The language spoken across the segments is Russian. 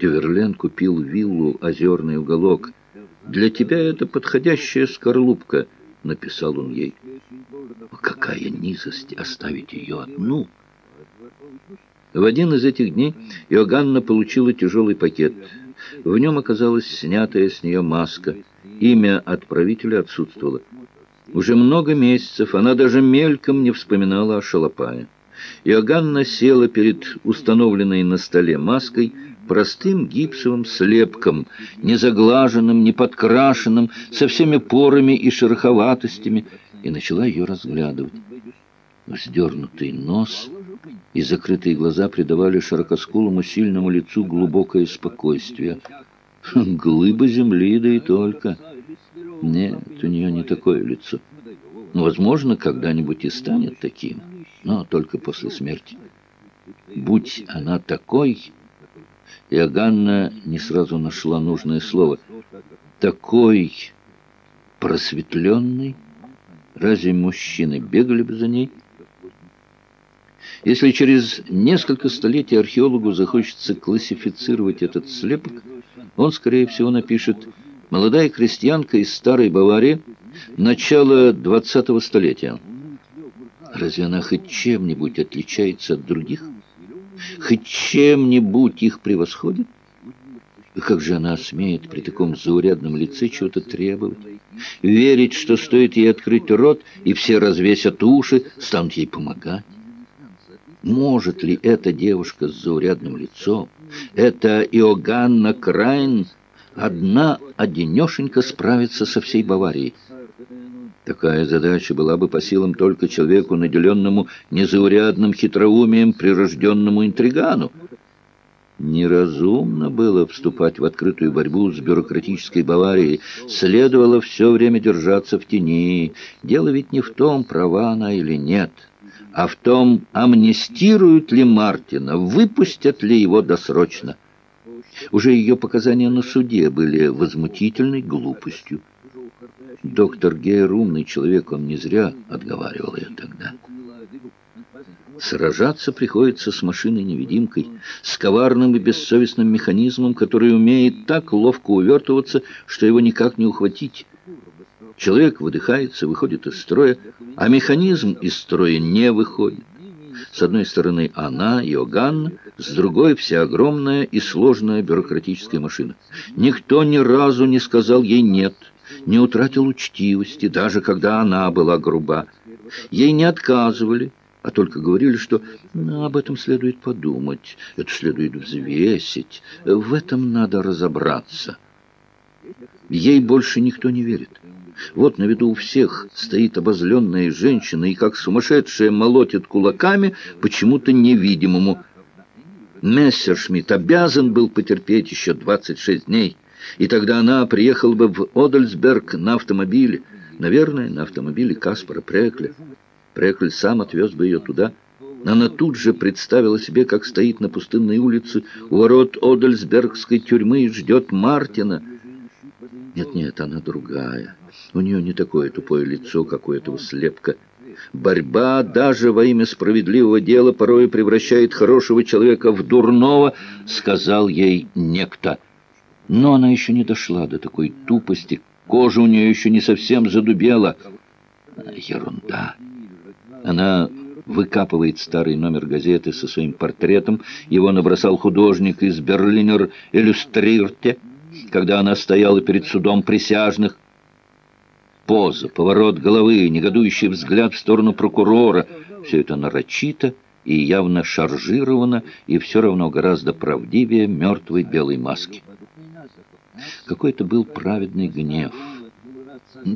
Тюверлен купил виллу «Озерный уголок». «Для тебя это подходящая скорлупка», — написал он ей. Какая низость оставить ее одну! В один из этих дней Иоганна получила тяжелый пакет. В нем оказалась снятая с нее маска. Имя отправителя отсутствовало. Уже много месяцев она даже мельком не вспоминала о Шалопае. Иоганна села перед установленной на столе маской, простым гипсовым слепком, не заглаженным, не подкрашенным, со всеми порами и шероховатостями, и начала ее разглядывать. Вздернутый нос и закрытые глаза придавали широкоскулому сильному лицу глубокое спокойствие. Глыба земли, да и только. Нет, у нее не такое лицо. Ну, возможно, когда-нибудь и станет таким, но только после смерти. Будь она такой... Иоганна не сразу нашла нужное слово. Такой просветленный... Разве мужчины бегали бы за ней? Если через несколько столетий археологу захочется классифицировать этот слепок, он, скорее всего, напишет «Молодая крестьянка из Старой Баварии, начало 20-го столетия». Разве она хоть чем-нибудь отличается от других? Хоть чем-нибудь их превосходит? Как же она смеет при таком заурядном лице чего-то требовать? Верить, что стоит ей открыть рот, и все развесят уши, станут ей помогать? Может ли эта девушка с заурядным лицом, эта Иоганна Крайн, одна одинешенька справиться со всей Баварией? Такая задача была бы по силам только человеку, наделенному незаурядным хитроумием, прирожденному интригану. Неразумно было вступать в открытую борьбу с бюрократической Баварией. Следовало все время держаться в тени. Дело ведь не в том, права она или нет, а в том, амнистируют ли Мартина, выпустят ли его досрочно. Уже ее показания на суде были возмутительной глупостью. Доктор Гейр умный человек, он не зря отговаривал ее тогда. Сражаться приходится с машиной-невидимкой, с коварным и бессовестным механизмом, который умеет так ловко увертываться, что его никак не ухватить. Человек выдыхается, выходит из строя, а механизм из строя не выходит. С одной стороны она, Иоганн, с другой вся огромная и сложная бюрократическая машина. Никто ни разу не сказал ей «нет», не утратил учтивости, даже когда она была груба. Ей не отказывали, а только говорили, что ну, об этом следует подумать, это следует взвесить, в этом надо разобраться. Ей больше никто не верит. Вот на виду у всех стоит обозленная женщина и как сумасшедшая молотит кулаками почему-то невидимому. Мессершмитт обязан был потерпеть еще 26 дней, и тогда она приехала бы в Одельсберг на автомобиле, наверное, на автомобиле Каспара Прекля. Прекль сам отвез бы ее туда. Она тут же представила себе, как стоит на пустынной улице у ворот Одельсбергской тюрьмы и ждет Мартина. Нет-нет, она другая. У нее не такое тупое лицо, как у этого слепка. Борьба даже во имя справедливого дела порой превращает хорошего человека в дурного, сказал ей некто. Но она еще не дошла до такой тупости. Кожа у нее еще не совсем задубела. Ерунда. Она выкапывает старый номер газеты со своим портретом. Его набросал художник из Берлинер Иллюстрирте, когда она стояла перед судом присяжных. Поза, поворот головы, негодующий взгляд в сторону прокурора — все это нарочито и явно шаржировано, и все равно гораздо правдивее мертвой белой маски. Какой-то был праведный гнев —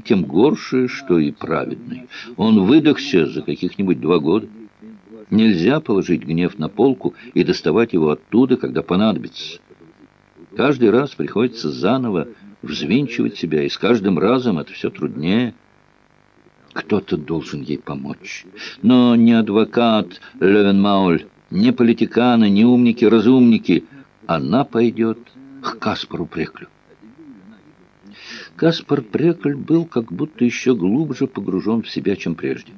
тем горше, что и праведный. Он выдохся за каких-нибудь два года. Нельзя положить гнев на полку и доставать его оттуда, когда понадобится. Каждый раз приходится заново взвинчивать себя, и с каждым разом это все труднее. Кто-то должен ей помочь. Но не адвокат Левенмауль, не политиканы, не умники-разумники. Она пойдет к Каспару Преклю. Каспар Прекль был как будто еще глубже погружен в себя, чем прежде.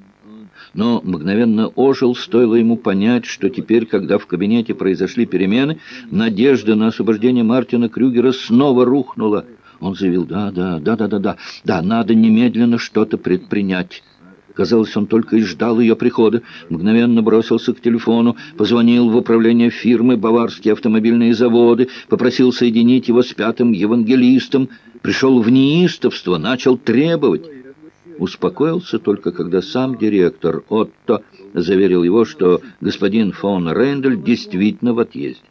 но мгновенно ожил, стоило ему понять, что теперь, когда в кабинете произошли перемены, надежда на освобождение Мартина Крюгера снова рухнула. Он заявил, да, да, да, да, да, да, да, надо немедленно что-то предпринять. Казалось, он только и ждал ее прихода. Мгновенно бросился к телефону, позвонил в управление фирмы «Баварские автомобильные заводы», попросил соединить его с пятым евангелистом, пришел в неистовство, начал требовать. Успокоился только, когда сам директор Отто заверил его, что господин фон Рендель действительно в отъезде.